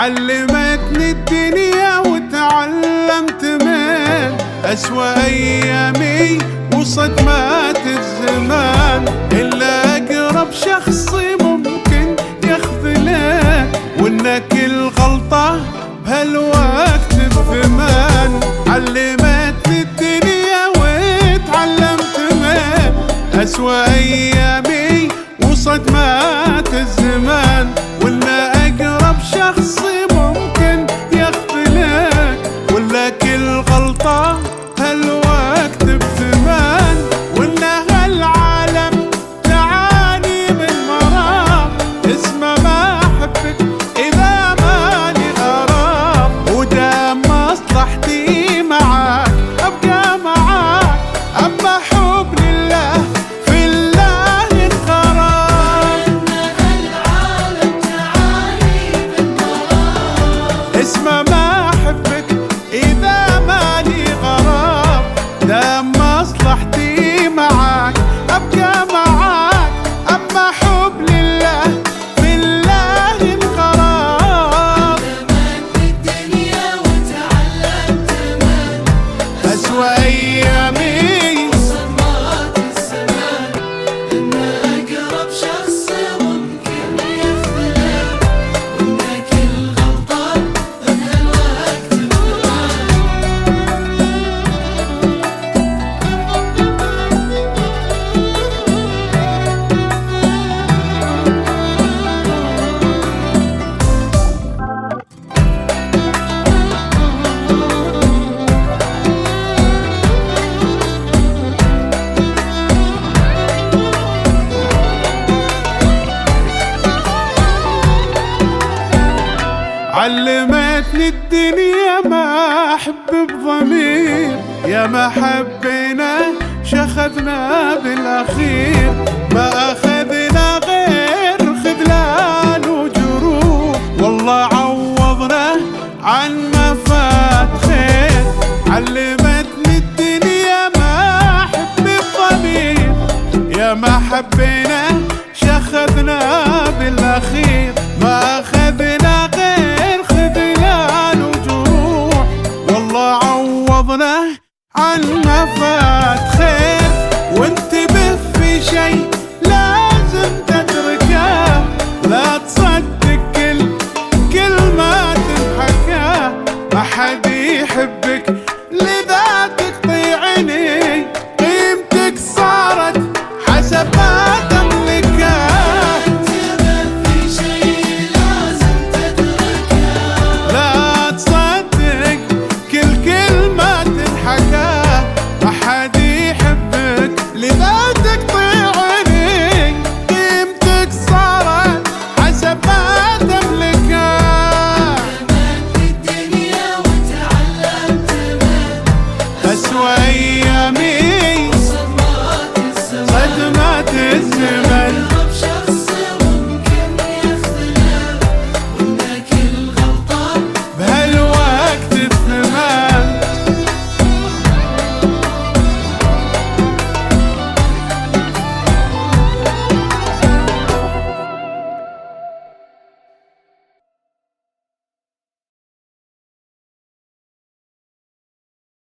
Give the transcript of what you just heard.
علمتني الدنيا وتعلمت من أسوأ أيامي وصدمات الزمان. إلا أقرب شخص ممكن يخذلك وإنك الغلطة بهالوقت بثمان علمتني الدنيا وتعلمت من أسوأ أيامي وصدمات الزمان. شخص abwama علمتني الدنيا ما أحب بضمير يا ما حبينا شخذنا بالأخير. ما أخذنا غير خذلان وجروح. والله عوضنا عن ما فات خير علمتني الدنيا ما أحب بضمير. يا ما حبينا شخذنا بالأخير. ما اخذنا عن ما فات خير وانتبه في شي لازم تتركه. لا تصدق كل كل ما تنحكى ما حد يحبك